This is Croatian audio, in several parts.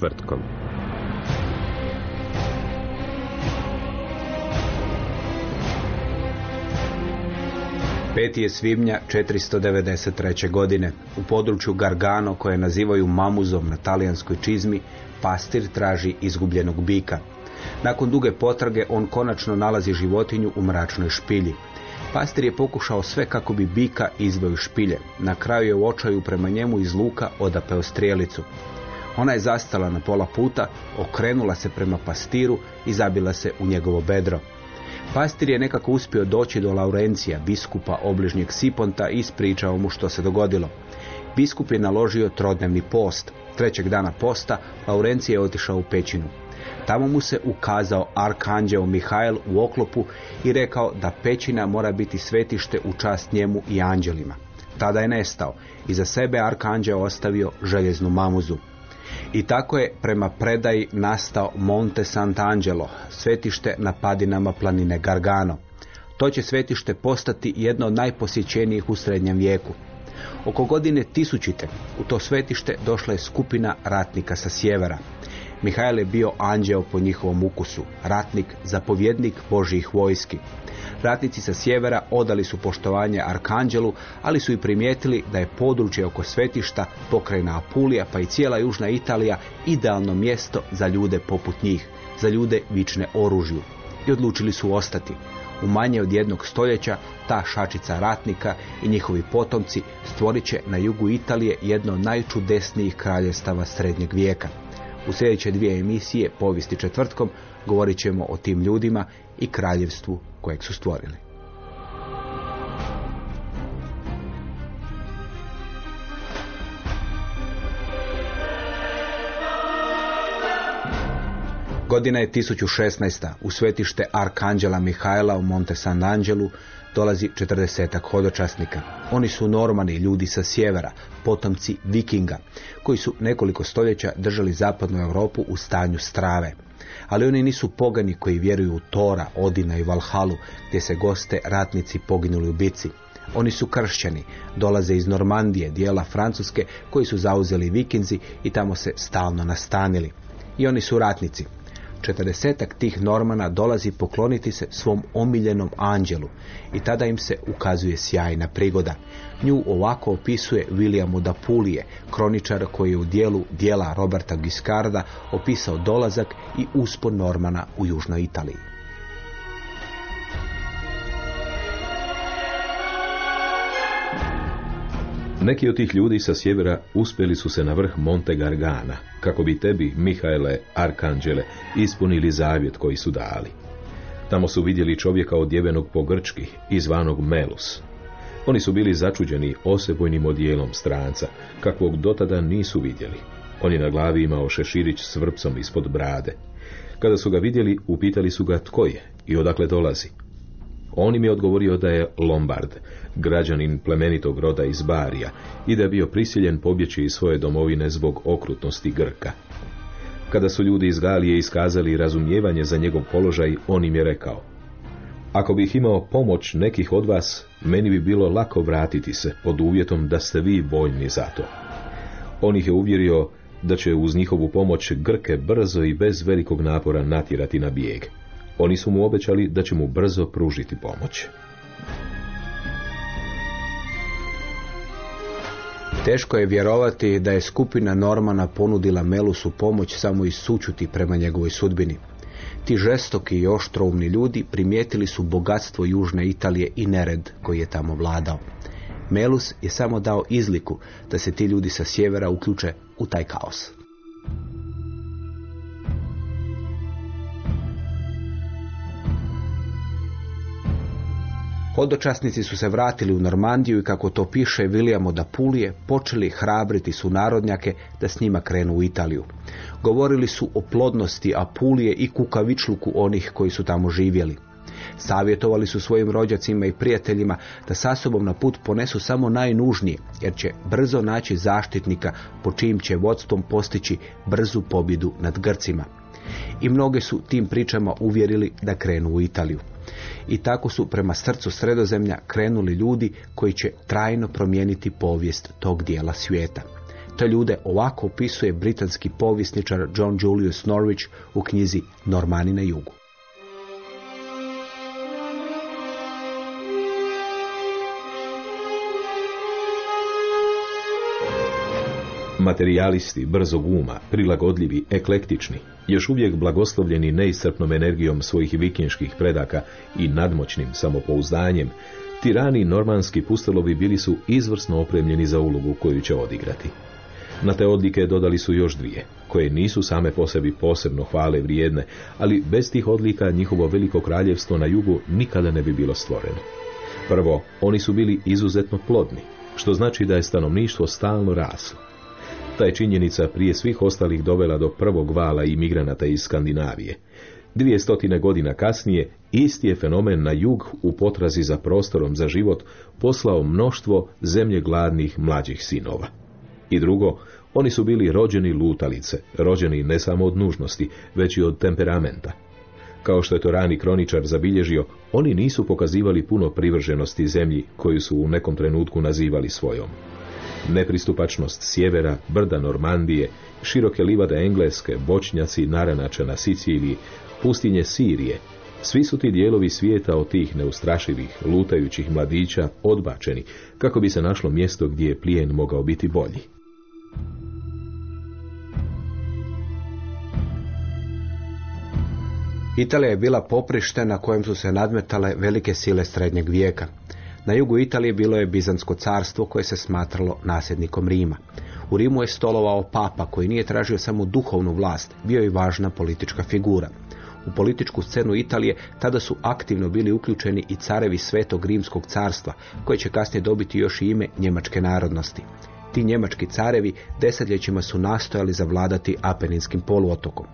Četvrtkom. Peti je svibnja 493. godine. U području Gargano, koje nazivaju Mamuzom na talijanskoj čizmi, pastir traži izgubljenog bika. Nakon duge potrage on konačno nalazi životinju u mračnoj špilji. Pastir je pokušao sve kako bi bika izveo iz špilje. Na kraju je u očaju prema njemu iz luka odapeo strijelicu. Ona je zastala na pola puta, okrenula se prema pastiru i zabila se u njegovo bedro. Pastir je nekako uspio doći do Laurencija, biskupa obližnjeg Siponta i ispričao mu što se dogodilo. Biskup je naložio trodnevni post. Trećeg dana posta Laurencije je otišao u pećinu. Tamo mu se ukazao arkanđeo Mihajl u oklopu i rekao da pećina mora biti svetište u čast njemu i anđelima. Tada je nestao. Iza sebe arkanđeo ostavio željeznu mamuzu. I tako je prema predaji nastao Monte Sant'Angelo, svetište na padinama planine Gargano. To će svetište postati jedno od najposjećenijih u srednjem vijeku. Oko godine tisućite u to svetište došla je skupina ratnika sa sjevera. Mihajl je bio anđeo po njihovom ukusu, ratnik, zapovjednik Božijih vojski. Ratnici sa sjevera odali su poštovanje Arkanđelu, ali su i primijetili da je područje oko svetišta, pokrajina Apulija pa i cijela južna Italija idealno mjesto za ljude poput njih, za ljude vične oružju. I odlučili su ostati. U manje od jednog stoljeća ta šačica ratnika i njihovi potomci stvorit će na jugu Italije jedno od najčudesnijih kraljestava srednjeg vijeka. U sljedeće dvije emisije, povijesti četvrtkom, govorit ćemo o tim ljudima i kraljevstvu kojeg su stvorili. Godina je 1016. U svetište Arkanđela Mihajla u Monte Sant'Angelu dolazi 40 hodočasnika. Oni su normani ljudi sa sjevera, potomci vikinga, koji su nekoliko stoljeća držali zapadnu Europu u stanju strave. Ali oni nisu pogani koji vjeruju u Tora, Odina i Valhalu, gdje se goste ratnici poginuli u bici. Oni su kršćani, dolaze iz Normandije, dijela Francuske, koji su zauzeli vikinzi i tamo se stalno nastanili. I oni su ratnici, četrdesetak tih normana dolazi pokloniti se svom omiljenom anđelu i tada im se ukazuje sjajna prigoda. Nju ovako opisuje William da Pulije, kroničar koji je u dijelu dijela Roberta Giscarda opisao dolazak i uspon normana u južnoj Italiji. Neki od tih ljudi sa sjevera uspjeli su se na vrh Monte Gargana, kako bi tebi, Mihajle, Arkanđele, ispunili zavjet koji su dali. Tamo su vidjeli čovjeka odjevenog po grčki i zvanog Melus. Oni su bili začuđeni osebojnim odijelom stranca, kakvog dotada nisu vidjeli. On je na glavi imao šeširić s vrpcom ispod brade. Kada su ga vidjeli, upitali su ga tko je i odakle dolazi. On im je odgovorio da je Lombard, građanin plemenitog roda iz Barija i da je bio prisiljen pobjeći iz svoje domovine zbog okrutnosti Grka. Kada su ljudi iz Galije iskazali razumijevanje za njegov položaj, on im je rekao Ako bih imao pomoć nekih od vas, meni bi bilo lako vratiti se, pod uvjetom da ste vi voljni za to. On ih je uvjerio da će uz njihovu pomoć Grke brzo i bez velikog napora natjerati na bijeg. Oni su mu obećali da će mu brzo pružiti pomoć. Teško je vjerovati da je skupina Normana ponudila Melusu pomoć samo iz sućuti prema njegovoj sudbini. Ti žestoki i oštroumni ljudi primijetili su bogatstvo južne Italije i nered koji je tamo vladao. Melus je samo dao izliku da se ti ljudi sa sjevera uključe u taj kaos. Hodočasnici su se vratili u Normandiju i kako to piše Vilijamo da Pulije, počeli hrabriti su narodnjake da s njima krenu u Italiju. Govorili su o plodnosti Apulije i kukavičluku onih koji su tamo živjeli. Savjetovali su svojim rođacima i prijateljima da sa sobom na put ponesu samo najnužnije, jer će brzo naći zaštitnika po čijim će vodstvom postići brzu pobjedu nad Grcima. I mnoge su tim pričama uvjerili da krenu u Italiju. I tako su prema srcu sredozemlja krenuli ljudi koji će trajno promijeniti povijest tog dijela svijeta. Te ljude ovako opisuje britanski povjesničar John Julius Norwich u knjizi Normani na jugu. Materialisti brzog uma, prilagodljivi, eklektični, još uvijek blagoslovljeni neiscrpnom energijom svojih vikinških predaka i nadmoćnim samopouzdanjem, tirani normanski pustolovi bili su izvrsno opremljeni za ulogu koju će odigrati. Na te odlike dodali su još dvije, koje nisu same po sebi posebno hvale vrijedne, ali bez tih odlika njihovo veliko kraljevstvo na jugu nikada ne bi bilo stvoreno. Prvo, oni su bili izuzetno plodni, što znači da je stanovništvo stalno raslo. Ta je činjenica prije svih ostalih dovela do prvog vala imigranata iz Skandinavije. Dvije stotine godina kasnije, isti je fenomen na jug u potrazi za prostorom za život poslao mnoštvo zemlje gladnih mlađih sinova. I drugo, oni su bili rođeni lutalice, rođeni ne samo od nužnosti, već i od temperamenta. Kao što je to rani kroničar zabilježio, oni nisu pokazivali puno privrženosti zemlji koju su u nekom trenutku nazivali svojom. Nepristupačnost sjevera, brda Normandije, široke livade Engleske, bočnjaci naranača na Siciliji, pustinje Sirije, svi su ti dijelovi svijeta od tih neustrašivih, lutajućih mladića odbačeni, kako bi se našlo mjesto gdje je plijen mogao biti bolji. Italija je bila poprište na kojem su se nadmetale velike sile srednjeg vijeka. Na jugu Italije bilo je Bizansko carstvo koje se smatralo nasljednikom Rima. U Rimu je stolovao papa koji nije tražio samo duhovnu vlast, bio je važna politička figura. U političku scenu Italije tada su aktivno bili uključeni i carevi Svetog Rimskog carstva, koje će kasnije dobiti još i ime njemačke narodnosti. Ti njemački carevi desetljećima su nastojali zavladati Apeninskim poluotokom.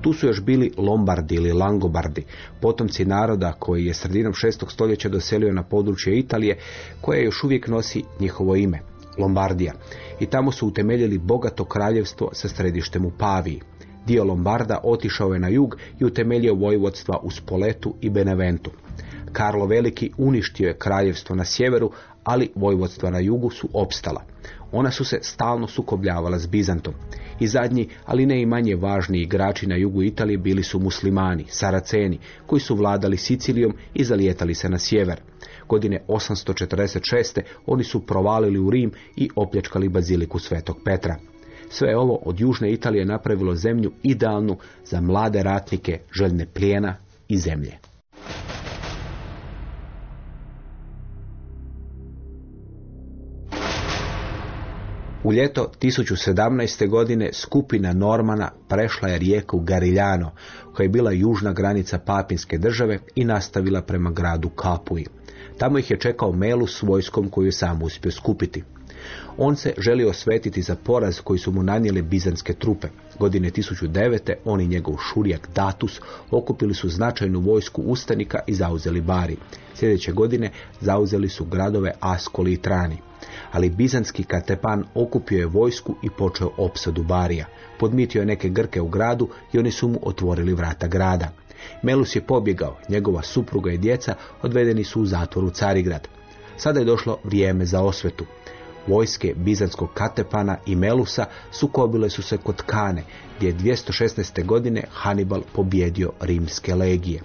Tu su još bili Lombardi ili Langobardi, potomci naroda koji je sredinom šestog stoljeća doselio na područje Italije, koje još uvijek nosi njihovo ime, Lombardija. I tamo su utemeljili bogato kraljevstvo sa središtem u Paviji. Dio Lombarda otišao je na jug i utemeljio vojvodstva u Spoletu i Beneventu. Karlo Veliki uništio je kraljevstvo na sjeveru, ali vojvodstva na jugu su opstala. Ona su se stalno sukobljavala s Bizantom. I zadnji, ali ne i manje važni igrači na jugu Italije bili su muslimani, saraceni, koji su vladali Sicilijom i zalijetali se na sjever. Godine 846. oni su provalili u Rim i opljačkali baziliku Svetog Petra. Sve ovo od južne Italije napravilo zemlju idealnu za mlade ratnike željne plijena i zemlje. U ljeto 1017. godine skupina Normana prešla je rijeku Gariljano, koja je bila južna granica papinske države i nastavila prema gradu Kapuji. Tamo ih je čekao Melu s vojskom koju je sam uspio skupiti. On se želio osvetiti za poraz koji su mu nanijele bizanske trupe. Godine 1009. on i njegov šurijak Datus okupili su značajnu vojsku ustanika i zauzeli Bari. Sljedeće godine zauzeli su gradove Askoli i Trani. Ali bizanski katepan okupio je vojsku i počeo opsadu Barija. Podmitio je neke Grke u gradu i oni su mu otvorili vrata grada. Melus je pobjegao, njegova supruga i djeca odvedeni su u zatvoru Carigrad. Sada je došlo vrijeme za osvetu. Vojske Bizanskog Katepana i Melusa sukobile su se kod Kane, gdje je 216. godine Hannibal pobjedio rimske legije.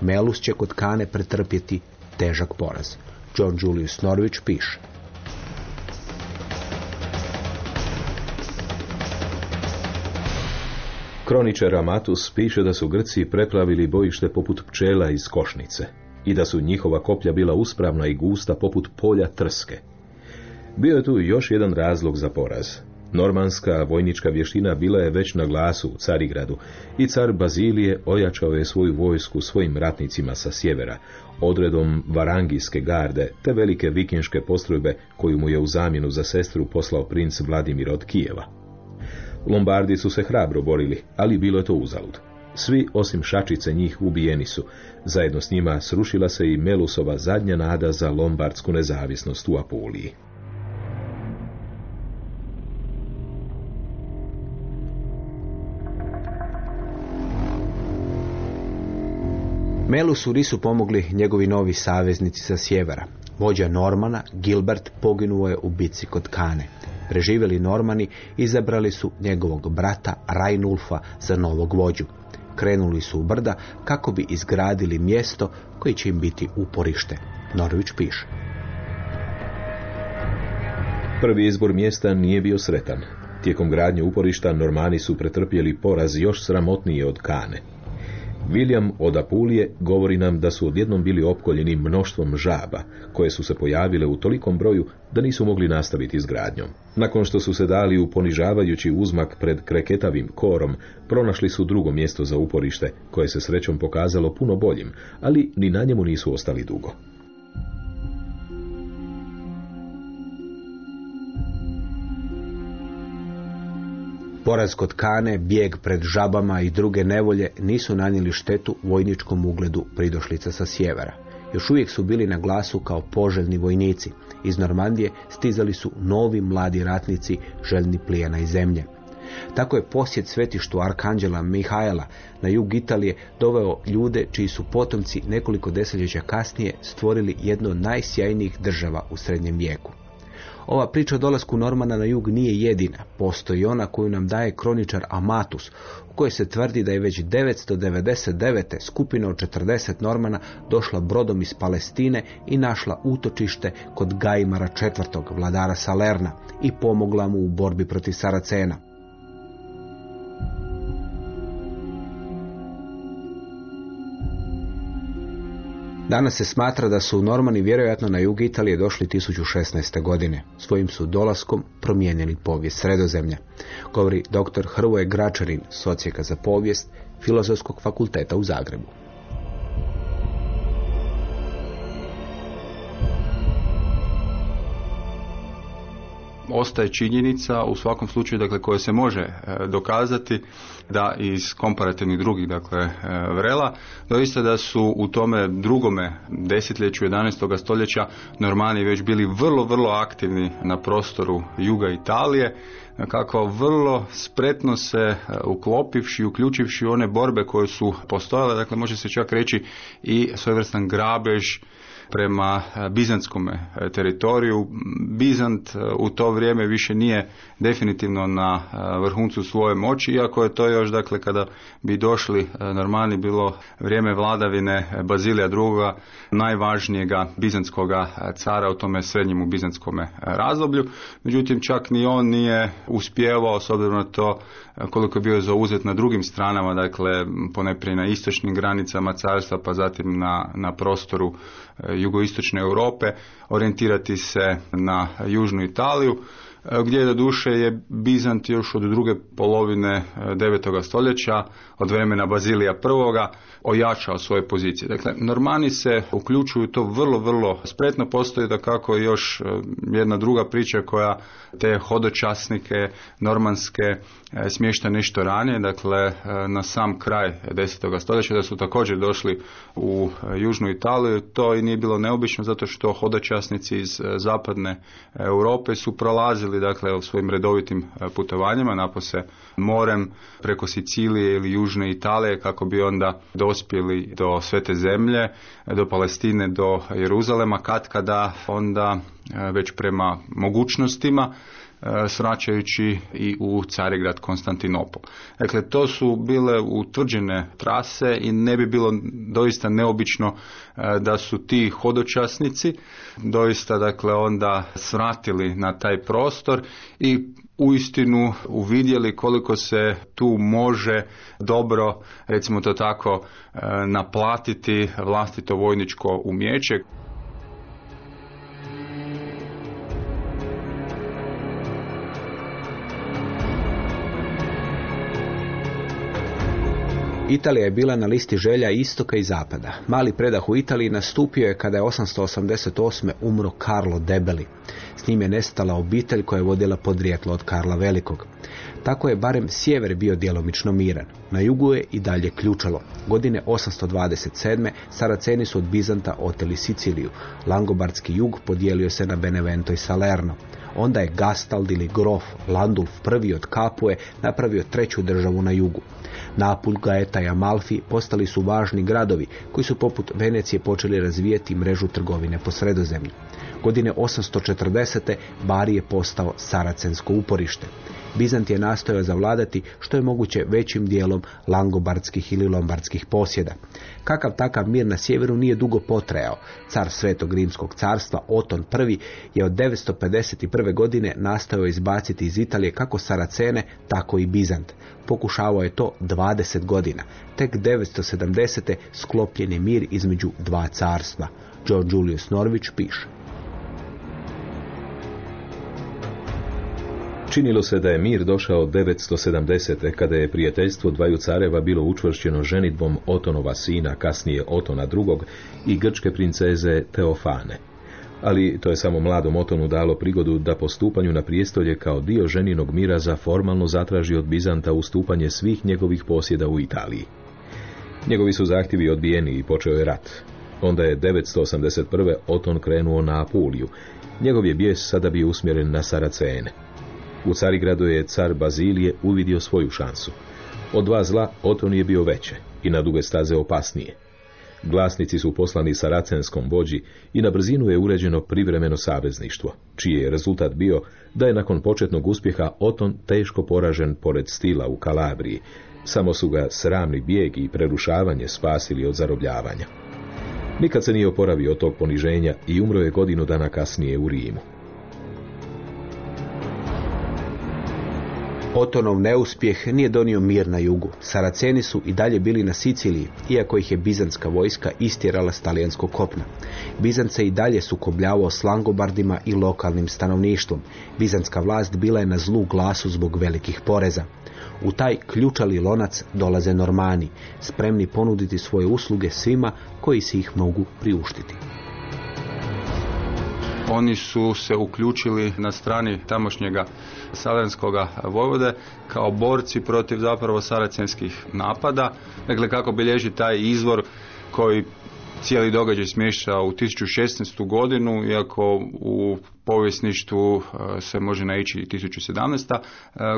Melus će kod Kane pretrpjeti težak poraz. John Julius Norwich piše. Kroničar Amatus piše da su Grci preplavili bojište poput pčela iz košnice i da su njihova koplja bila uspravna i gusta poput polja trske. Bio je tu još jedan razlog za poraz. Normanska vojnička vještina bila je već na glasu u Carigradu i car Bazilije ojačao je svoju vojsku svojim ratnicima sa sjevera, odredom Varangijske garde te velike vikinške postrojbe koju mu je u zamjenu za sestru poslao princ Vladimir od Kijeva. Lombardi su se hrabro borili, ali bilo je to uzalud. Svi osim šačice njih ubijeni su. Zajedno s njima srušila se i Melusova zadnja nada za lombardsku nezavisnost u Apuliji. Melusu nisu pomogli njegovi novi saveznici sa sjevera. Vođa Normana, Gilbert, poginuo je u bici kod Kane. Preživjeli Normani izabrali su njegovog brata Rajnulfa za novog vođu. Krenuli su u brda kako bi izgradili mjesto koji će im biti uporište. Norvić piše. Prvi izbor mjesta nije bio sretan. Tijekom gradnje uporišta Normani su pretrpjeli poraz još sramotnije od Kane. William od Apulije govori nam da su odjednom bili opkoljeni mnoštvom žaba, koje su se pojavile u tolikom broju da nisu mogli nastaviti s gradnjom. Nakon što su se dali u ponižavajući uzmak pred kreketavim korom, pronašli su drugo mjesto za uporište, koje se srećom pokazalo puno boljim, ali ni na njemu nisu ostali dugo. Poraz kod Kane, bijeg pred žabama i druge nevolje nisu nanijeli štetu vojničkom ugledu pridošlica sa sjevera. Još uvijek su bili na glasu kao poželjni vojnici. Iz Normandije stizali su novi mladi ratnici željni plijena i zemlje. Tako je posjet svetištu Arkanđela Mihajla na jug Italije doveo ljude čiji su potomci nekoliko desetljeća kasnije stvorili jedno od najsjajnijih država u srednjem vijeku. Ova priča o dolasku Normana na jug nije jedina. Postoji ona koju nam daje kroničar Amatus, u kojoj se tvrdi da je već 999. skupina od 40 Normana došla brodom iz Palestine i našla utočište kod Gaimara IV. vladara Salerna i pomogla mu u borbi protiv Saracena. Danas se smatra da su Normani vjerojatno na jug Italije došli 1016. godine. Svojim su dolaskom promijenili povijest sredozemlja. Govori dr. Hrvoje Gračarin, socijeka za povijest Filozofskog fakulteta u Zagrebu. Ostaje činjenica u svakom slučaju dakle koja se može e, dokazati da iz komparativnih drugih dakle e, vrela doista da su u tome drugome desetljeću 11. stoljeća Normani već bili vrlo vrlo aktivni na prostoru juga Italije kako vrlo spretno se e, uklopivši, uključivši one borbe koje su postojale, dakle može se čak reći i svojevrstan grabež prema e, bizantskom e, teritoriju. Bizant e, u to vrijeme više nije definitivno na vrhuncu svoje moći, iako je to još, dakle, kada bi došli normalni bilo vrijeme vladavine Bazilija II. najvažnijega bizantskoga cara u tome srednjemu bizantskom razdoblju. Međutim, čak ni on nije uspjevao, s obzirom na to koliko je bio zauzet na drugim stranama, dakle, poneprije na istočnim granicama carstva, pa zatim na, na prostoru jugoistočne Europe, orijentirati se na južnu Italiju, gdje do duše je Bizant još od druge polovine 9. E, stoljeća, od vremena Bazilija I ojačao svoje pozicije. Dakle, Normani se uključuju to vrlo, vrlo spretno. Postoji da kako još e, jedna druga priča koja te hodočasnike normanske e, smješta nešto ranije, dakle e, na sam kraj 10. stoljeća da su također došli u južnu Italiju. To i nije bilo neobično zato što hodočasnici iz zapadne Europe su prolazili dakle u svojim redovitim putovanjima napose morem preko Sicilije ili južne Italije kako bi onda dospjeli do Svete zemlje, do Palestine, do Jeruzalema, kad kada onda e, već prema mogućnostima svraćajući i u Carigrad Konstantinopol. Dakle, to su bile utvrđene trase i ne bi bilo doista neobično da su ti hodočasnici doista dakle onda svratili na taj prostor i uistinu uvidjeli koliko se tu može dobro, recimo to tako, naplatiti vlastito vojničko umjeće. Italija je bila na listi želja istoka i zapada. Mali predah u Italiji nastupio je kada je 888. umro Karlo Debeli. S njim je nestala obitelj koja je vodila podrijetlo od Karla Velikog. Tako je barem sjever bio djelomično miran. Na jugu je i dalje ključalo. Godine 827. Saraceni su od Bizanta oteli Siciliju. Langobardski jug podijelio se na Benevento i Salerno. Onda je Gastald ili Grof Landulf prvi od Kapue napravio treću državu na jugu. Napulj, Gaeta i Amalfi postali su važni gradovi koji su poput Venecije počeli razvijeti mrežu trgovine po sredozemlju. Godine 840. Bari je postao saracensko uporište. Bizant je nastojao zavladati što je moguće većim dijelom langobardskih ili lombardskih posjeda. Kakav takav mir na sjeveru nije dugo potrajao. Car Svetog Rimskog carstva Oton I je od 951. godine nastojao izbaciti iz Italije kako Saracene, tako i Bizant. Pokušavao je to 20 godina. Tek 970. sklopljen je mir između dva carstva. John Julius Norvić piše. Činilo se da je mir došao 970. kada je prijateljstvo dvaju careva bilo učvršćeno ženitbom Otonova sina, kasnije Otona II. i grčke princeze Teofane. Ali to je samo mladom Otonu dalo prigodu da po stupanju na prijestolje kao dio ženinog mira za formalno zatraži od Bizanta ustupanje svih njegovih posjeda u Italiji. Njegovi su zahtjevi odbijeni i počeo je rat. Onda je 981. Oton krenuo na Apuliju. Njegov je bijes sada bio usmjeren na Saracene. U Carigradu je car Bazilije uvidio svoju šansu. Od dva zla Oton je bio veće i na duge staze opasnije. Glasnici su poslani saracenskom vođi i na brzinu je uređeno privremeno savezništvo, čiji je rezultat bio da je nakon početnog uspjeha Oton teško poražen pored stila u Kalabriji. Samo su ga sramni bijeg i prerušavanje spasili od zarobljavanja. Nikad se nije oporavio od tog poniženja i umro je godinu dana kasnije u Rimu. Otonov neuspjeh nije donio mir na jugu. Saraceni su i dalje bili na Siciliji, iako ih je bizantska vojska istjerala s talijanskog kopna. Bizant se i dalje sukobljavao s langobardima i lokalnim stanovništvom. Bizantska vlast bila je na zlu glasu zbog velikih poreza. U taj ključali lonac dolaze Normani, spremni ponuditi svoje usluge svima koji si ih mogu priuštiti. Oni su se uključili na strani tamošnjega salenskoga vojvode kao borci protiv zapravo saracenskih napada. Dakle, kako bilježi taj izvor koji cijeli događaj smješta u 1016. godinu, iako u povjesništvu e, se može naići i 1017. E,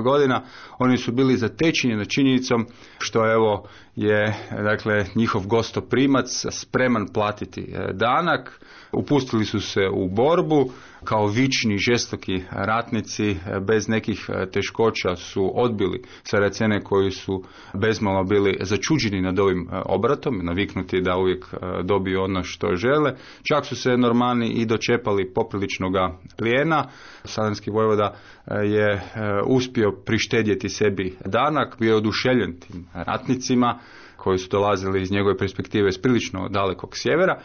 godina. Oni su bili zatečeni na činjenicom što evo je dakle njihov gostoprimac spreman platiti e, danak, upustili su se u borbu, kao vični, žestoki ratnici bez nekih teškoća su odbili Saracene koji su bezmalo bili začuđeni nad ovim obratom, naviknuti da uvijek dobiju ono što žele. Čak su se normani i dočepali popriličnoga plijena. Sadanski vojvoda je uspio prištedjeti sebi danak, bio je oduševljen tim ratnicima koji su dolazili iz njegove perspektive s prilično dalekog sjevera.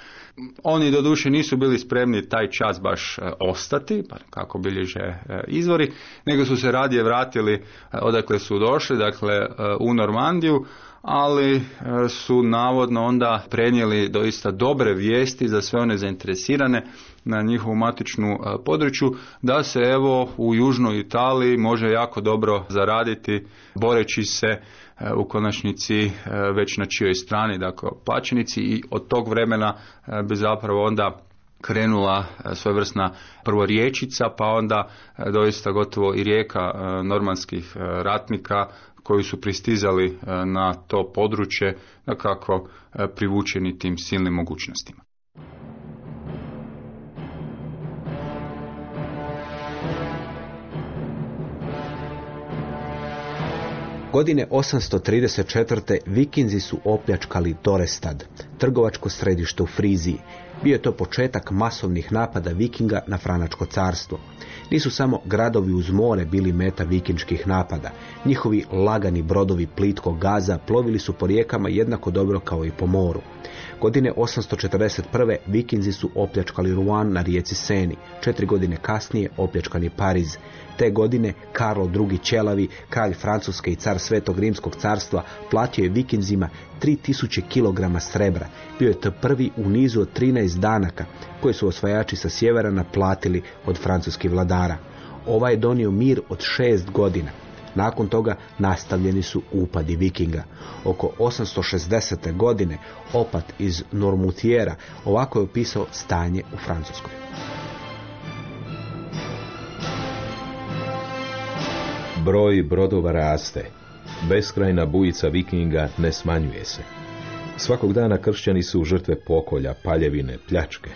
Oni doduše nisu bili spremni taj čas baš e, ostati, kako bilježe e, izvori, nego su se radije vratili e, odakle su došli, dakle u Normandiju, ali su navodno onda prenijeli doista dobre vijesti za sve one zainteresirane na njihovu matičnu području, da se evo u južnoj Italiji može jako dobro zaraditi boreći se u konačnici e, već na čijoj strani, dakle plaćenici i od tog vremena e, bi zapravo onda krenula e, svojevrsna prvo riječica, pa onda e, doista gotovo i rijeka e, normanskih ratnika koji su pristizali na to područje, kako privučeni tim silnim mogućnostima. Godine 834. vikinzi su opljačkali Dorestad, trgovačko središte u Friziji, bio je to početak masovnih napada Vikinga na Franačko carstvo. Nisu samo gradovi uz more bili meta vikinčkih napada. Njihovi lagani brodovi plitkog gaza plovili su po rijekama jednako dobro kao i po moru. Godine 841. Vikinzi su opljačkali Rouen na rijeci Seni. Četiri godine kasnije opljačkani Pariz. Te godine Karlo II. Čelavi, kralj Francuske i car Svetog Rimskog carstva, platio je Vikinzima 3000 kg srebra. Bio je to prvi u nizu od 13 danaka koje su osvajači sa sjevera naplatili od francuskih vladara. Ovaj je donio mir od šest godina. Nakon toga nastavljeni su upadi vikinga. Oko 860. godine opat iz Normutijera ovako je opisao stanje u Francuskoj. Broj brodova raste. Beskrajna bujica vikinga ne smanjuje se. Svakog dana kršćani su žrtve pokolja, paljevine, pljačke.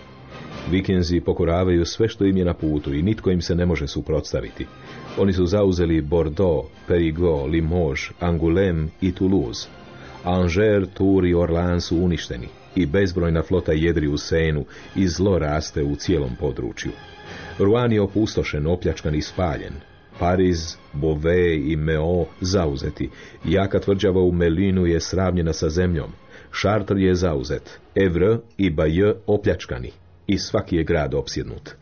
Vikinzi pokoravaju sve što im je na putu i nitko im se ne može suprotstaviti. Oni su zauzeli Bordeaux, Périgord, Limoges, Angoulême i Toulouse. Angers, Tours i Orleans su uništeni i bezbrojna flota jedri u Senu i zlo raste u cijelom području. Rouen je opustošen, opljačkan i spaljen. Pariz, Beauvais i Meo zauzeti. Jaka tvrđava u Melinu je sravnjena sa zemljom. Chartres je zauzet. Evreux i Bayeux opljačkani. I svaki je grad opsjednut.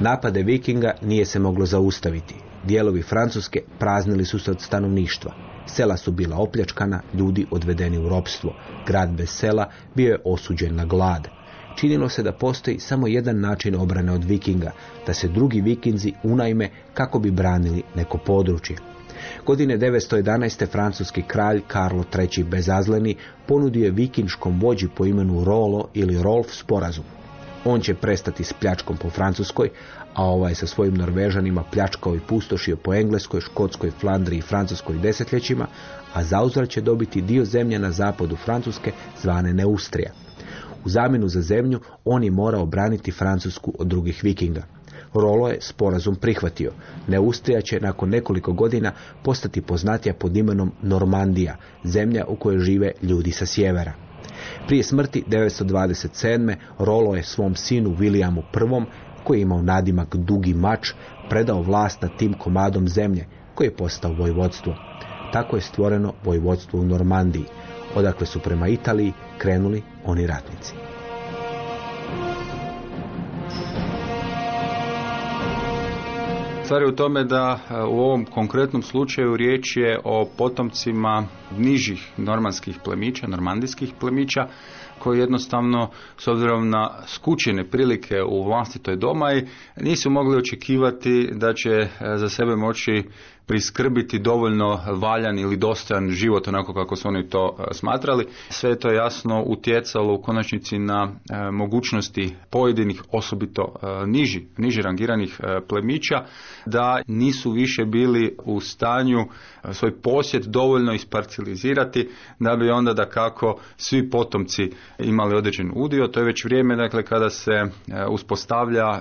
Napade vikinga nije se moglo zaustaviti. Dijelovi Francuske praznili su se od stanovništva. Sela su bila opljačkana, ljudi odvedeni u ropstvo. Grad bez sela bio je osuđen na glad. Činilo se da postoji samo jedan način obrane od vikinga, da se drugi vikinzi unajme kako bi branili neko područje. Godine 911. francuski kralj Karlo III. Bezazleni ponudio je vikinškom vođi po imenu Rolo ili Rolf sporazum. On će prestati s pljačkom po Francuskoj, a ovaj sa svojim Norvežanima pljačkao i pustošio po Engleskoj, Škotskoj, Flandriji i Francuskoj desetljećima, a zauzvrat će dobiti dio zemlje na zapadu Francuske zvane Neustrija. U zamjenu za zemlju on je morao braniti Francusku od drugih vikinga. Rolo je sporazum prihvatio. Neustrija će nakon nekoliko godina postati poznatija pod imenom Normandija, zemlja u kojoj žive ljudi sa sjevera. Prije smrti 927. Rolo je svom sinu Williamu I, koji je imao nadimak Dugi mač, predao vlast nad tim komadom zemlje, koji je postao vojvodstvo. Tako je stvoreno vojvodstvo u Normandiji, odakle su prema Italiji krenuli oni ratnici. Stvar je u tome da e, u ovom konkretnom slučaju riječ je o potomcima nižih normanskih plemića, normandijskih plemića, koji jednostavno, s obzirom na skučene prilike u vlastitoj domaj, nisu mogli očekivati da će e, za sebe moći priskrbiti dovoljno valjan ili dostojan život onako kako su oni to e, smatrali. Sve je to jasno utjecalo u konačnici na e, mogućnosti pojedinih osobito niži, niži rangiranih plemića da nisu više bili u stanju svoj posjed dovoljno isparcializirati da bi onda da kako svi potomci imali određen udio. To je već vrijeme dakle kada se e, uspostavlja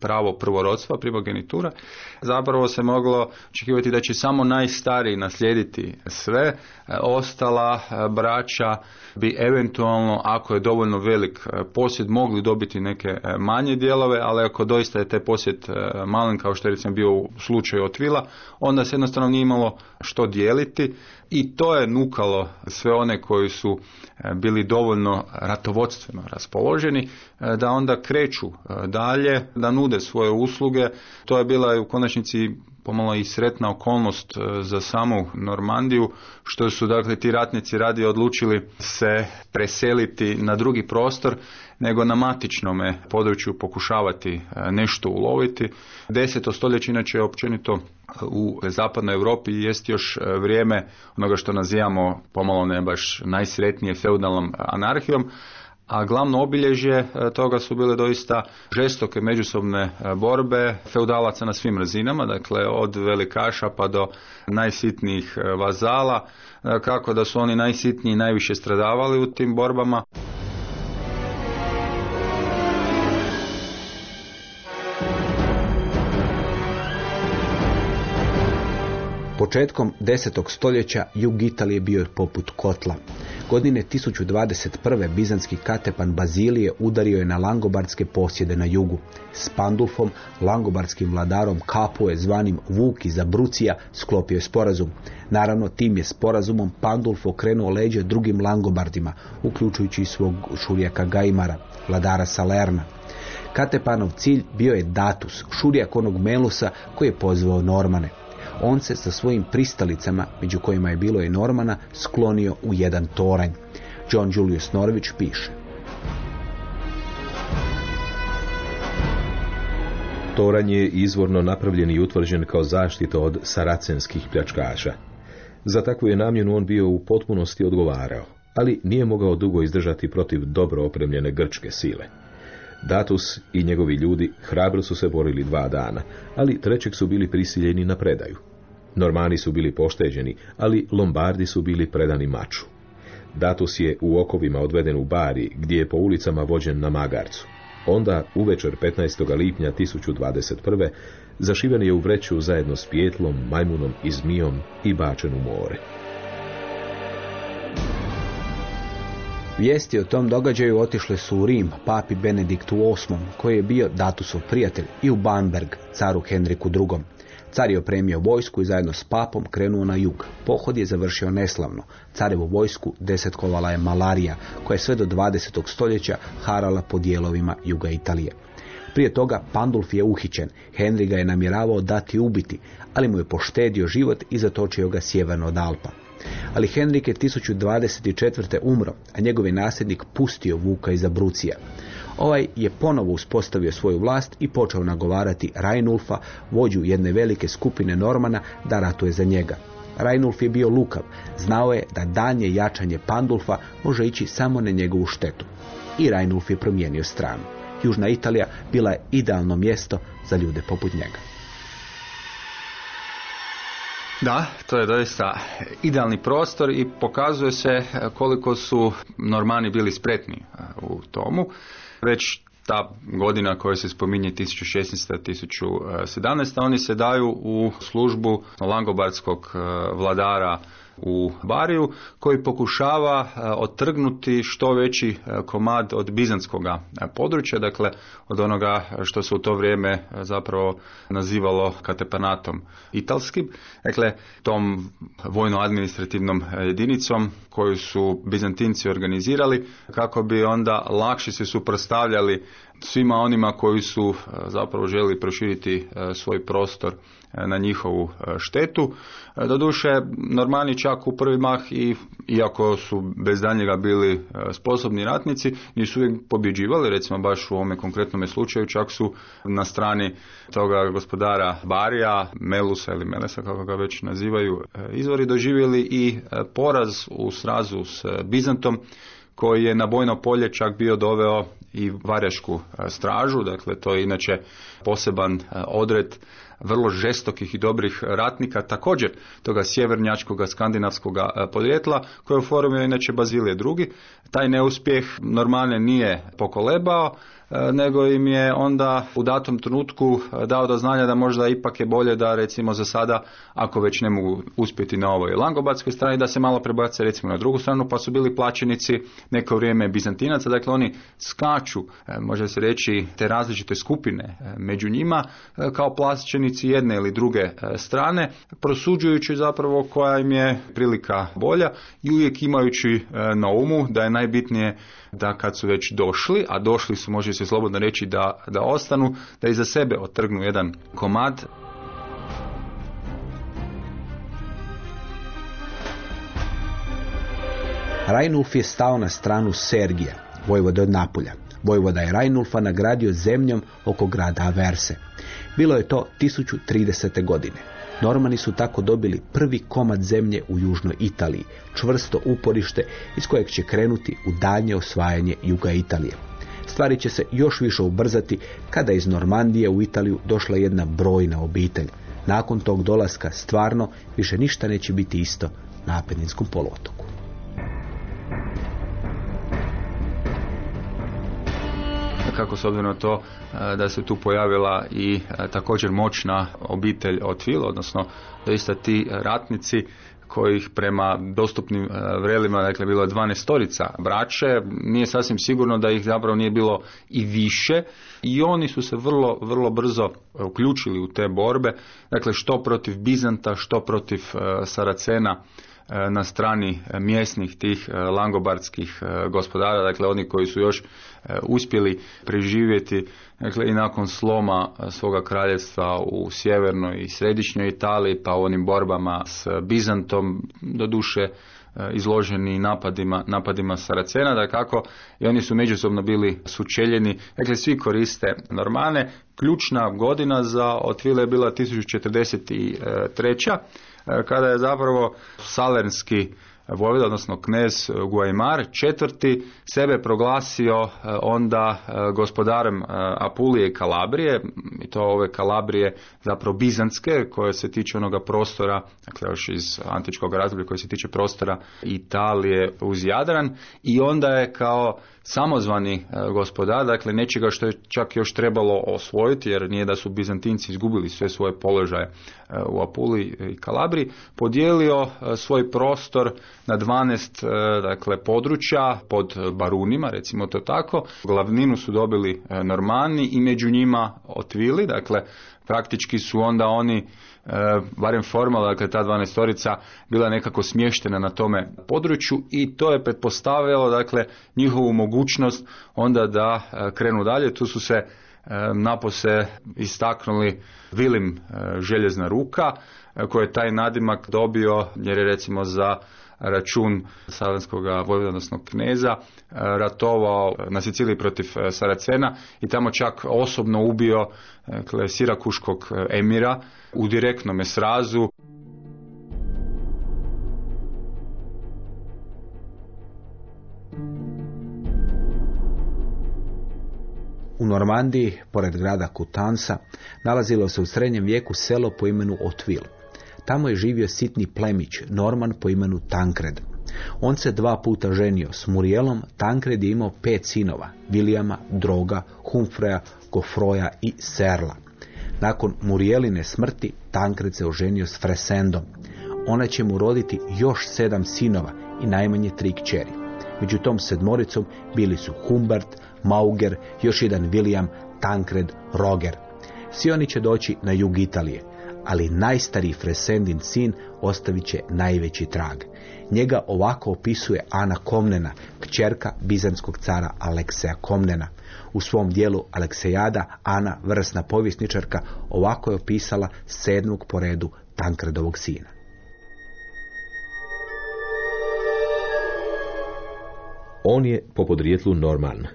pravo prvorodstva, primogenitura. Zapravo se moglo očekivati da će samo najstariji naslijediti sve, e, ostala e, braća bi eventualno, ako je dovoljno velik posjed, mogli dobiti neke manje dijelove, ali ako doista je taj posjed malen, kao što je recimo bio u slučaju Otvila, onda se jednostavno nije imalo što dijeliti i to je nukalo sve one koji su e, bili dovoljno ratovodstveno raspoloženi e, da onda kreću e, dalje, da nude svoje usluge. To je bila u konačnici pomalo i sretna okolnost za samu Normandiju, što su dakle ti ratnici radi odlučili se preseliti na drugi prostor nego na matičnome području pokušavati nešto uloviti. Deseto stoljeće inače općenito u zapadnoj Europi jest još e, vrijeme onoga što nazivamo pomalo ne baš najsretnije feudalnom anarhijom, a glavno obilježje e, toga su bile doista žestoke međusobne e, borbe feudalaca na svim razinama, dakle od velikaša pa do najsitnijih vazala, kako da su oni najsitniji najviše stradavali u tim borbama. Početkom 10. stoljeća jug Italije bio je poput kotla. Godine 1021. bizanski katepan Bazilije udario je na langobardske posjede na jugu. S Pandulfom, langobardskim vladarom Kapue zvanim Vuk iz Abrucija, sklopio je sporazum. Naravno, tim je sporazumom Pandulf okrenuo leđe drugim langobardima, uključujući svog šurijaka Gaimara, vladara Salerna. Katepanov cilj bio je Datus, šurijak onog Melusa koji je pozvao Normane. On se sa svojim pristalicama, među kojima je bilo i Normana, sklonio u jedan toranj. John Julius Norvić piše. Toranj je izvorno napravljen i utvrđen kao zaštita od saracenskih pljačkaša. Za takvu je namjenu on bio u potpunosti odgovarao, ali nije mogao dugo izdržati protiv dobro opremljene grčke sile. Datus i njegovi ljudi hrabro su se borili dva dana, ali trećeg su bili prisiljeni na predaju. Normani su bili pošteđeni, ali Lombardi su bili predani maču. Datus je u okovima odveden u Bari, gdje je po ulicama vođen na Magarcu. Onda, uvečer 15. lipnja 1021. zašiven je u vreću zajedno s Pjetlom, Majmunom i Zmijom i bačen u more. Vijesti o tom događaju otišle su u Rim, papi Benediktu VIII, koji je bio Datusov prijatelj, i u Bamberg, caru Henriku II. Car je opremio vojsku i zajedno s papom krenuo na jug. Pohod je završio neslavno. Carevu vojsku desetkovala je malarija, koja je sve do 20. stoljeća harala po dijelovima juga Italije. Prije toga Pandulf je uhićen, Henry ga je namjeravao dati ubiti, ali mu je poštedio život i zatočio ga sjeverno od Alpa. Ali Henrik je 1024. umro, a njegovi nasljednik pustio Vuka iz Abrucija. Ovaj je ponovo uspostavio svoju vlast i počeo nagovarati Rajnulfa, vođu jedne velike skupine Normana, da ratuje za njega. Rajnulf je bio lukav, znao je da danje jačanje Pandulfa može ići samo na njegovu štetu. I Rajnulf je promijenio stranu. Južna Italija bila je idealno mjesto za ljude poput njega. Da, to je doista idealni prostor i pokazuje se koliko su Normani bili spretni u tomu. Već ta godina koja se spominje 2016. 1017. oni se daju u službu langobardskog vladara u Bariju koji pokušava otrgnuti što veći komad od bizanskog područja, dakle od onoga što se u to vrijeme zapravo nazivalo katepanatom italskim, dakle tom vojno-administrativnom jedinicom koju su Bizantinci organizirali kako bi onda lakše se suprotstavljali svima onima koji su zapravo želi proširiti svoj prostor na njihovu štetu. Doduše, Normani čak u prvi mah i iako su bez daljnjega bili sposobni ratnici, nisu uvijek pobjeđivali, recimo baš u ovome konkretnom slučaju, čak su na strani toga gospodara Barija, Melusa ili Melesa, kako ga već nazivaju, izvori doživjeli i poraz u srazu s Bizantom, koji je na bojno polje čak bio doveo i varjašku stražu, dakle to je inače poseban odred vrlo žestokih i dobrih ratnika, također toga sjevernjačkog skandinavskog podrijetla, koje je inače Bazilije drugi. Taj neuspjeh normalne nije pokolebao, nego im je onda u datom trenutku dao do znanja da možda ipak je bolje da recimo za sada, ako već ne mogu uspjeti na ovoj langobatskoj strani, da se malo prebace recimo na drugu stranu, pa su bili plaćenici neko vrijeme Bizantinaca, dakle oni skaču, može se reći, te različite skupine među njima kao plaćenici jedne ili druge strane, prosuđujući zapravo koja im je prilika bolja i uvijek imajući na umu da je najbitnije da kad su već došli, a došli su, može se slobodno reći da, da ostanu, da iza sebe otrgnu jedan komad. Rajnulf je stao na stranu Sergija, vojvode od Napulja. Vojvoda je Rajnulfa nagradio zemljom oko grada Averse. Bilo je to 1030. godine. Normani su tako dobili prvi komad zemlje u južnoj Italiji, čvrsto uporište iz kojeg će krenuti u daljnje osvajanje juga Italije. Stvari će se još više ubrzati kada iz Normandije u Italiju došla jedna brojna obitelj. Nakon tog dolaska stvarno više ništa neće biti isto na Apeninskom poluotoku. Kako s obzirom na to e, da se tu pojavila i e, također moćna obitelj od Vil, odnosno doista ti ratnici kojih prema dostupnim e, vrelima, dakle bilo je 12 storica braće, nije sasvim sigurno da ih zapravo nije bilo i više i oni su se vrlo, vrlo brzo uključili u te borbe, dakle što protiv Bizanta, što protiv Saracena na strani e, mjesnih tih e, langobardskih gospodara, dakle oni koji su još uspjeli preživjeti dakle, i nakon sloma svoga kraljevstva u sjevernoj i središnjoj Italiji, pa onim borbama s Bizantom, doduše izloženi napadima, napadima Saracena, da kako i oni su međusobno bili sučeljeni, dakle svi koriste normane. Ključna godina za Otvile je bila 1043 E, kada je zapravo salernski vojvoda, odnosno knez Guaimar četvrti sebe proglasio e, onda e, gospodarem Apulije i Kalabrije i to ove Kalabrije zapravo bizantske koje se tiče onoga prostora, dakle još iz antičkog razdoblja koje se tiče prostora Italije uz Jadran. I onda je kao samozvani e, gospodar, dakle nečega što je čak još trebalo osvojiti, jer nije da su Bizantinci izgubili sve svoje položaje e, u Apuli i Kalabri, podijelio e, svoj prostor na 12 dakle, područja pod barunima, recimo to tako. Glavninu su dobili Normani i među njima Otvili, dakle praktički su onda oni E, barem formalno, dakle ta 12 bila nekako smještena na tome području i to je pretpostavljalo dakle njihovu mogućnost onda da e, krenu dalje. Tu su se e, napose istaknuli Vilim željezna ruka koji je taj nadimak dobio jer je recimo za račun savenskog vojvoda, odnosno kneza, ratovao na Siciliji protiv Saracena i tamo čak osobno ubio dakle, sirakuškog emira u direktnom srazu. U Normandiji, pored grada Kutansa, nalazilo se u srednjem vijeku selo po imenu Otvil. Tamo je živio sitni plemić, Norman po imenu Tankred. On se dva puta ženio s Murielom, Tankred je imao pet sinova, Vilijama, Droga, Humfreja, Gofroja i Serla. Nakon Murijeline smrti, Tankred se oženio s Fresendom. Ona će mu roditi još sedam sinova i najmanje tri kćeri. Među tom sedmoricom bili su Humbert, Mauger, još jedan William, Tankred, Roger. Svi oni će doći na jug Italije, ali najstariji Fresendin sin ostavit će najveći trag. Njega ovako opisuje Ana Komnena, kćerka bizanskog cara Alekseja Komnena. U svom dijelu Aleksejada Ana, vrsna povjesničarka, ovako je opisala sedmog po redu Tankredovog sina. On je po podrijetlu Norman,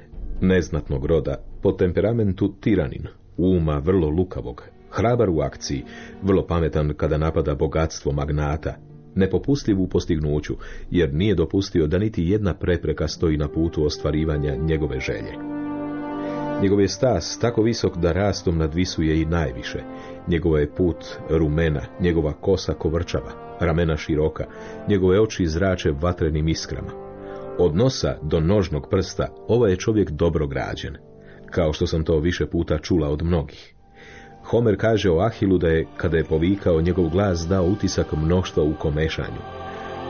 neznatnog roda, po temperamentu tiranin, uma vrlo lukavog, hrabar u akciji, vrlo pametan kada napada bogatstvo magnata, nepopustljiv u postignuću, jer nije dopustio da niti jedna prepreka stoji na putu ostvarivanja njegove želje. Njegov je stas tako visok da rastom nadvisuje i najviše. Njegova je put rumena, njegova kosa kovrčava, ramena široka, njegove oči zrače vatrenim iskrama. Od nosa do nožnog prsta ovaj je čovjek dobro građen, kao što sam to više puta čula od mnogih. Homer kaže o Ahilu da je, kada je povikao, njegov glas dao utisak mnoštva u komešanju.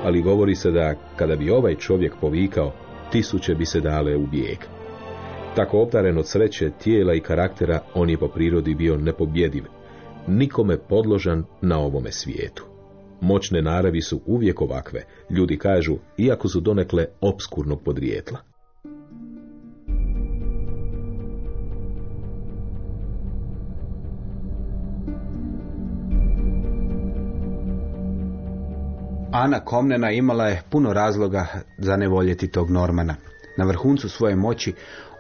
Ali govori se da, kada bi ovaj čovjek povikao, tisuće bi se dale u bijeg. Tako obdaren od sreće, tijela i karaktera, on je po prirodi bio nepobjediv, nikome podložan na ovome svijetu. Moćne naravi su uvijek ovakve, ljudi kažu, iako su donekle obskurnog podrijetla. Ana Komnena imala je puno razloga za ne voljeti tog Normana. Na vrhuncu svoje moći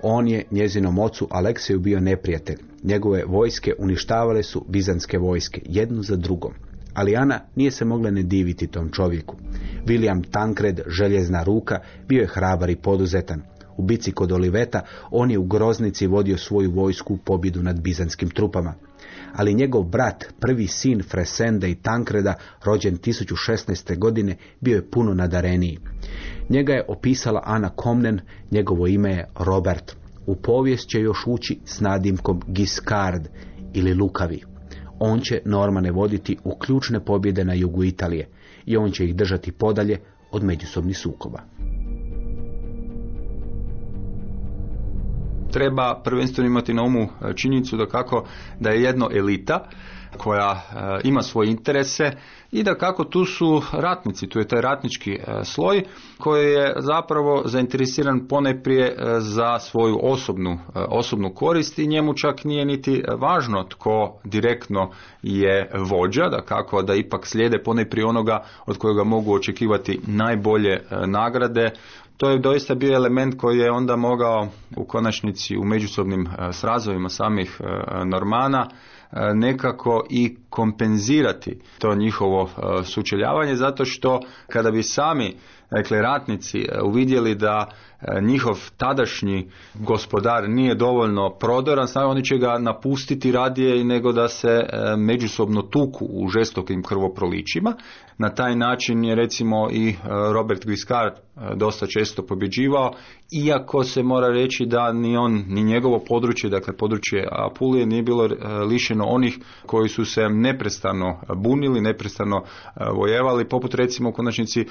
on je njezinom ocu Alekseju bio neprijatelj. Njegove vojske uništavale su bizanske vojske, jednu za drugom. Ali Ana nije se mogla ne diviti tom čovjeku. William Tankred, željezna ruka, bio je hrabar i poduzetan. U bici kod Oliveta on je u groznici vodio svoju vojsku u pobjedu nad bizanskim trupama. Ali njegov brat, prvi sin Fresende i Tankreda, rođen 1016. godine, bio je puno nadareniji. Njega je opisala Ana Komnen, njegovo ime je Robert. U povijest će još ući s nadimkom Giscard ili Lukavi. On će Normane voditi u ključne pobjede na jugu Italije i on će ih držati podalje od međusobnih sukoba. Treba prvenstveno imati na umu e, činjenicu da kako da je jedno elita koja e, ima svoje interese i da kako tu su ratnici, tu je taj ratnički e, sloj koji je zapravo zainteresiran ponajprije za svoju osobnu, osobnu korist i njemu čak nije niti važno tko direktno je vođa, da kako da ipak slijede ponajprije onoga od kojega mogu očekivati najbolje nagrade, to je doista bio element koji je onda mogao u konačnici u međusobnim e, srazovima samih e, Normana e, nekako i kompenzirati to njihovo sučeljavanje zato što kada bi sami dakle ratnici uvidjeli da njihov tadašnji gospodar nije dovoljno prodoran, znači oni će ga napustiti radije nego da se međusobno tuku u žestokim krvoproličima. Na taj način je recimo i Robert Guiscard dosta često pobjeđivao, iako se mora reći da ni on, ni njegovo područje, dakle područje Apulije nije bilo e, lišeno onih koji su se neprestano bunili, neprestano e, vojevali, poput recimo u konačnici e,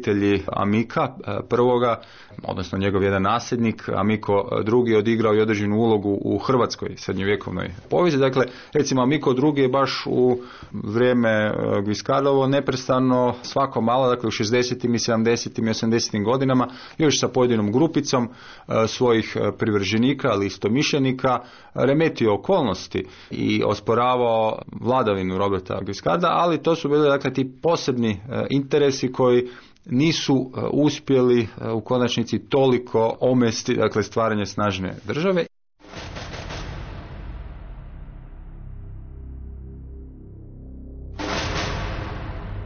obitelji Amika prvoga, odnosno njegov jedan nasljednik, Amiko drugi odigrao i određenu ulogu u hrvatskoj srednjovjekovnoj povijesti. Dakle, recimo Amiko drugi je baš u vrijeme Gviskardovo neprestano svako malo, dakle u 60. i 70. 80. godinama, još sa pojedinom grupicom e, svojih e, privrženika, ali istomišljenika, remetio okolnosti i osporavao vladavinu Roberta Guiscarda, ali to su bili dakle ti posebni e, interesi koji nisu uspjeli u konačnici toliko omesti dakle stvaranje snažne države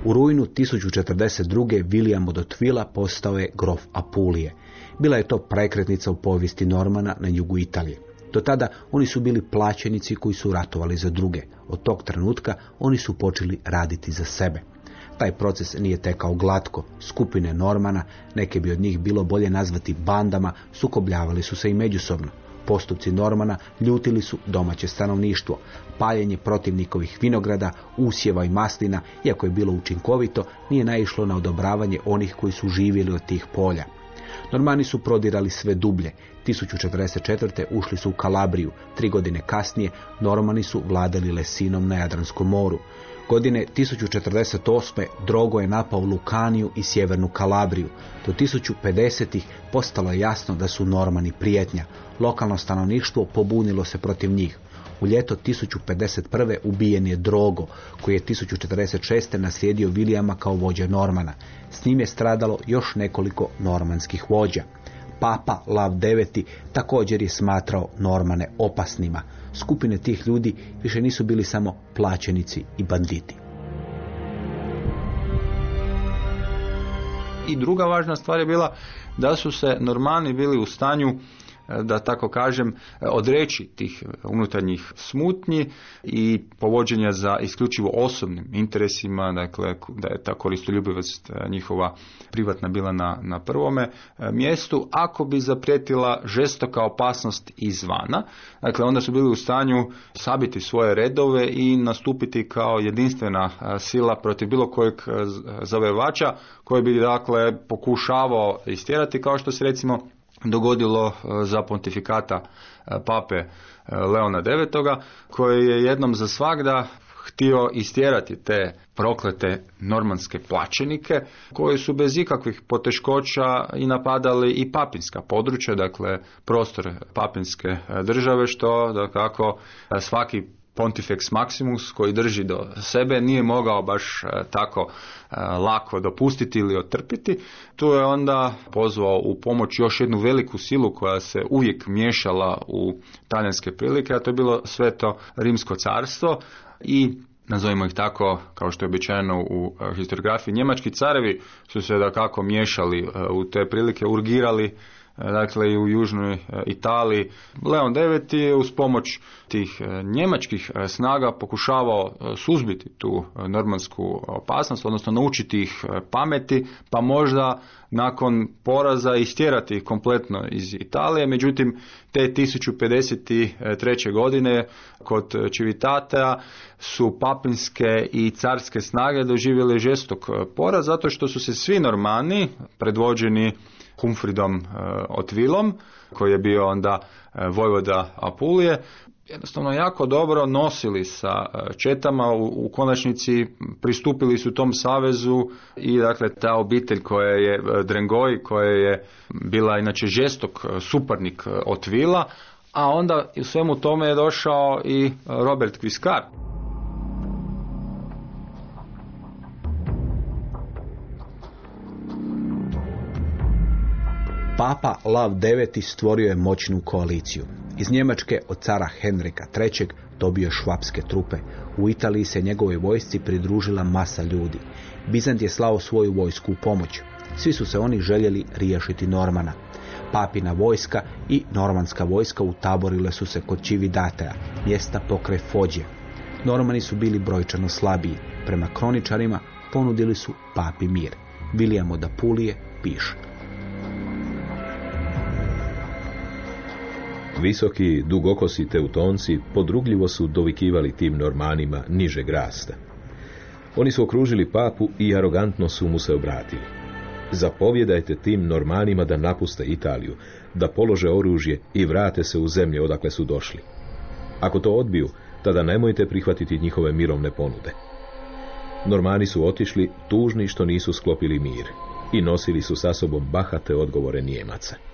U rujnu 1042. William od Otvila postao je grof Apulije. Bila je to prekretnica u povijesti Normana na jugu Italije. Do tada oni su bili plaćenici koji su ratovali za druge. Od tog trenutka oni su počeli raditi za sebe. Taj proces nije tekao glatko. Skupine Normana, neke bi od njih bilo bolje nazvati bandama, sukobljavali su se i međusobno. Postupci Normana ljutili su domaće stanovništvo. Paljenje protivnikovih vinograda, usjeva i maslina, iako je bilo učinkovito, nije naišlo na odobravanje onih koji su živjeli od tih polja. Normani su prodirali sve dublje. 1044. ušli su u Kalabriju. Tri godine kasnije Normani su vladali Lesinom na Jadranskom moru. Godine 1048. Drogo je napao Lukaniju i sjevernu Kalabriju. Do 1050. postalo je jasno da su Normani prijetnja. Lokalno stanovništvo pobunilo se protiv njih. U ljeto 1051. ubijen je Drogo, koji je 1046. naslijedio Vilijama kao vođa Normana. S njim je stradalo još nekoliko normanskih vođa. Papa Lav IX također je smatrao Normane opasnima. Skupine tih ljudi više nisu bili samo plaćenici i banditi. I druga važna stvar je bila da su se Normani bili u stanju da tako kažem, odreći tih unutarnjih smutnji i povođenja za isključivo osobnim interesima, dakle da je ta koristoljubivost e, njihova privatna bila na, na prvome e, mjestu, ako bi zaprijetila žestoka opasnost izvana, dakle onda su bili u stanju sabiti svoje redove i nastupiti kao jedinstvena e, sila protiv bilo kojeg zavevača koji bi dakle pokušavao istjerati kao što se recimo dogodilo e, za pontifikata e, pape e, Leona IX. koji je jednom za svagda htio istjerati te proklete normanske plaćenike koji su bez ikakvih poteškoća i napadali i papinska područja, dakle prostor papinske države što da kako svaki Pontifex Maximus koji drži do sebe nije mogao baš e, tako e, lako dopustiti ili otrpiti. Tu je onda pozvao u pomoć još jednu veliku silu koja se uvijek miješala u talijanske prilike, a to je bilo sveto rimsko carstvo i nazovimo ih tako, kao što je običajeno u e, historiografiji, njemački carevi su se da kako miješali u te prilike, urgirali dakle i u južnoj Italiji. Leon IX je uz pomoć tih njemačkih snaga pokušavao suzbiti tu normansku opasnost, odnosno naučiti ih pameti, pa možda nakon poraza istjerati kompletno iz Italije. Međutim, te 1053. godine kod Čivitatea su papinske i carske snage doživjeli žestok poraz zato što su se svi normani predvođeni Humfridom Otvilom koji je bio onda vojvoda Apulije jednostavno jako dobro nosili sa e, četama, u, u konačnici pristupili su tom savezu i dakle ta obitelj koja je e, Drengoj, koja je bila inače žestok e, suparnik od Vila, a onda u svemu tome je došao i Robert Kviskar. Papa Lav IX stvorio je moćnu koaliciju. Iz Njemačke od cara Henrika III. dobio švapske trupe. U Italiji se njegovoj vojsci pridružila masa ljudi. Bizant je slao svoju vojsku u pomoć. Svi su se oni željeli riješiti Normana. Papina vojska i normanska vojska utaborile su se kod Čividatea, mjesta pokraj Fođe. Normani su bili brojčano slabiji. Prema kroničarima ponudili su papi mir. William od Apulije piše. Visoki, dugokosi teutonci podrugljivo su dovikivali tim normanima nižeg rasta. Oni su okružili papu i arogantno su mu se obratili. Zapovjedajte tim normanima da napuste Italiju, da polože oružje i vrate se u zemlje odakle su došli. Ako to odbiju, tada nemojte prihvatiti njihove mirovne ponude. Normani su otišli tužni što nisu sklopili mir i nosili su sa sobom bahate odgovore Njemaca.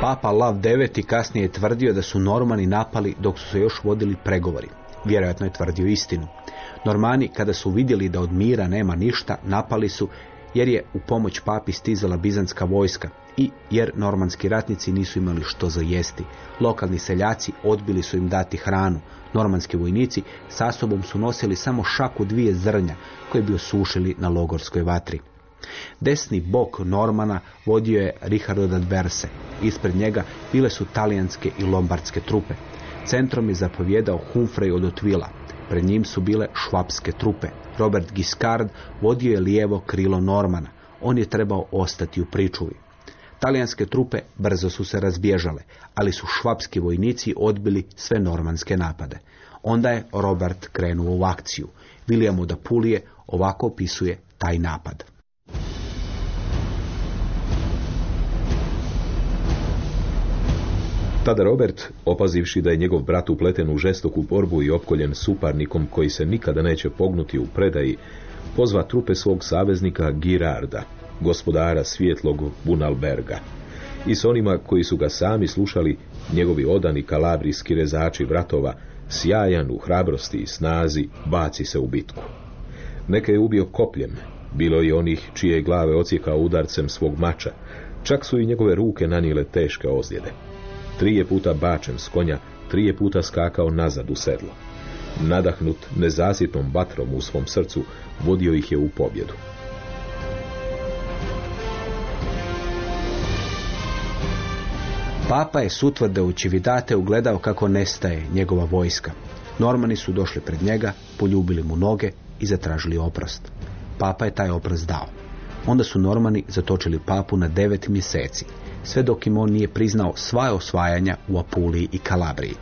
Papa Lav IX kasnije je tvrdio da su Normani napali dok su se još vodili pregovori. Vjerojatno je tvrdio istinu. Normani, kada su vidjeli da od mira nema ništa, napali su jer je u pomoć papi stizala bizanska vojska i jer normanski ratnici nisu imali što za jesti. Lokalni seljaci odbili su im dati hranu. Normanski vojnici sa sobom su nosili samo šaku dvije zrnja koje bi osušili na logorskoj vatri. Desni bok Normana vodio je Richard od Adverse. Ispred njega bile su talijanske i lombardske trupe. Centrom je zapovjedao Humphrey od Otvila. Pred njim su bile švapske trupe. Robert Giscard vodio je lijevo krilo Normana. On je trebao ostati u pričuvi. Talijanske trupe brzo su se razbježale, ali su švapski vojnici odbili sve normanske napade. Onda je Robert krenuo u akciju. William od Apulije ovako opisuje taj napad. Tada Robert, opazivši da je njegov brat upleten u žestoku borbu i opkoljen suparnikom koji se nikada neće pognuti u predaji, pozva trupe svog saveznika Girarda, gospodara svjetlog Bunalberga. I s onima koji su ga sami slušali, njegovi odani kalabrijski rezači vratova, sjajan u hrabrosti i snazi, baci se u bitku. Neke je ubio kopljem, bilo je onih čije glave ocijekao udarcem svog mača, čak su i njegove ruke nanijele teške ozljede. Trije puta bačen s konja, trije puta skakao nazad u sedlo. Nadahnut nezasitnom vatrom u svom srcu, vodio ih je u pobjedu. Papa je sutvrde u Čividate ugledao kako nestaje njegova vojska. Normani su došli pred njega, poljubili mu noge i zatražili oprost. Papa je taj oprost dao. Onda su Normani zatočili papu na devet mjeseci sve dok im on nije priznao sva osvajanja u Apuliji i Kalabriji.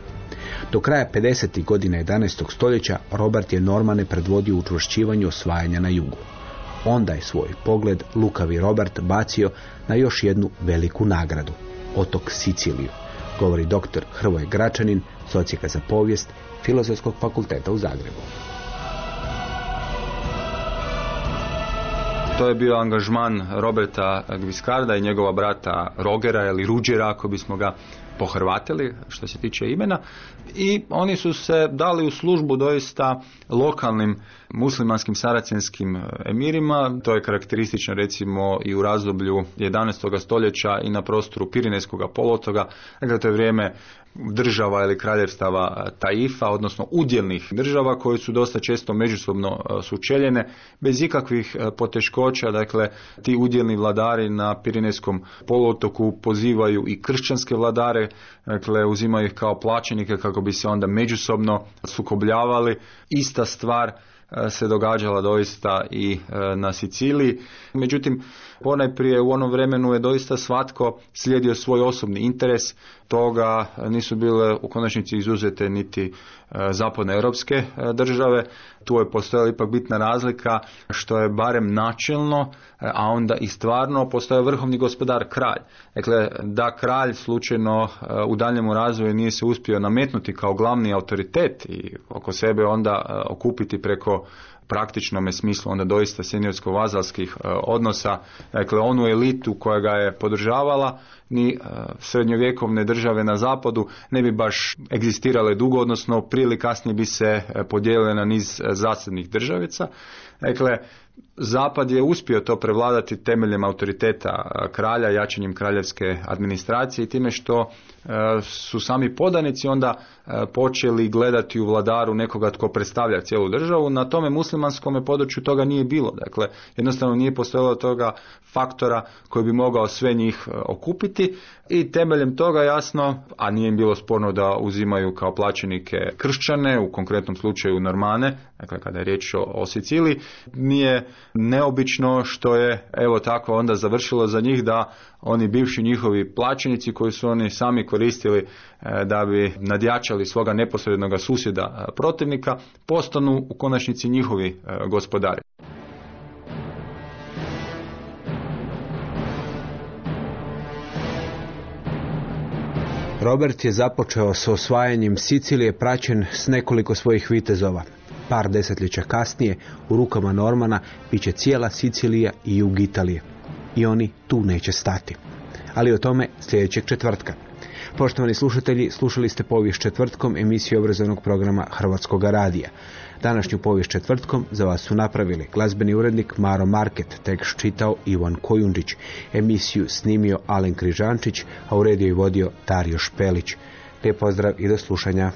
Do kraja 50. godina 11. stoljeća Robert je Normane predvodio u učvršćivanju osvajanja na jugu. Onda je svoj pogled lukavi Robert bacio na još jednu veliku nagradu, otok Siciliju, govori dr. Hrvoje Gračanin, socijeka za povijest Filozofskog fakulteta u Zagrebu. To je bio angažman Roberta Gviskarda i njegova brata Rogera ili Ruđera ako bismo ga pohrvatili što se tiče imena i oni su se dali u službu doista lokalnim muslimanskim saracenskim emirima. To je karakteristično recimo i u razdoblju 11. stoljeća i na prostoru Pirinejskog polotoga. Dakle, to je vrijeme država ili kraljevstava Taifa, odnosno udjelnih država koje su dosta često međusobno e, sučeljene, bez ikakvih e, poteškoća, dakle ti udjelni vladari na Pirinejskom poluotoku pozivaju i kršćanske vladare, dakle uzimaju ih kao plaćenike kako bi se onda međusobno sukobljavali. Ista stvar se događala doista i na Siciliji. Međutim, ponajprije u onom vremenu je doista svatko slijedio svoj osobni interes, toga nisu bile u konačnici izuzete niti e, zapadne europske e, države. Tu je postojala ipak bitna razlika što je barem načelno, e, a onda i stvarno postoje vrhovni gospodar kralj. Dakle, da kralj slučajno u daljnjemu razvoju nije se uspio nametnuti kao glavni autoritet i oko sebe onda okupiti preko praktičnome smislu onda doista seniorsko-vazalskih e, odnosa, dakle onu elitu koja ga je podržavala, ni e, srednjovjekovne države na zapadu ne bi baš egzistirale dugo, odnosno prije kasnije bi se e, podijelile na niz zasebnih državica. Dakle, Zapad je uspio to prevladati temeljem autoriteta kralja, jačanjem kraljevske administracije i time što su sami podanici onda počeli gledati u vladaru nekoga tko predstavlja cijelu državu. Na tome muslimanskom području toga nije bilo. Dakle, jednostavno nije postojalo toga faktora koji bi mogao sve njih okupiti i temeljem toga jasno, a nije im bilo sporno da uzimaju kao plaćenike kršćane, u konkretnom slučaju normane, dakle kada je riječ o, o Siciliji, nije neobično što je evo tako onda završilo za njih da oni bivši njihovi plaćenici koji su oni sami koristili e, da bi nadjačali svoga neposrednog susjeda e, protivnika postanu u konačnici njihovi e, gospodari. Robert je započeo s osvajanjem Sicilije praćen s nekoliko svojih vitezova. Par desetljeća kasnije u rukama Normana bit će cijela Sicilija i jug Italije. I oni tu neće stati. Ali o tome sljedećeg četvrtka. Poštovani slušatelji, slušali ste povijest četvrtkom emisiju obrazovnog programa Hrvatskog radija. Današnju povijest četvrtkom za vas su napravili glazbeni urednik Maro Market, tekst čitao Ivan Kojundžić, emisiju snimio Alen Križančić, a u rediju i vodio Dario Špelić. Lijep pozdrav i do slušanja.